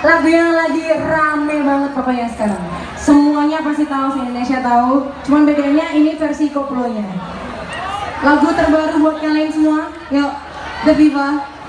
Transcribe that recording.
lagu yang lagi rame banget pokoknya sekarang. Semuanya pasti tahu sih Indonesia tahu. Cuman bedanya ini versi koplo koplonya lagu terbaru buat kalian semua yuk The Viva.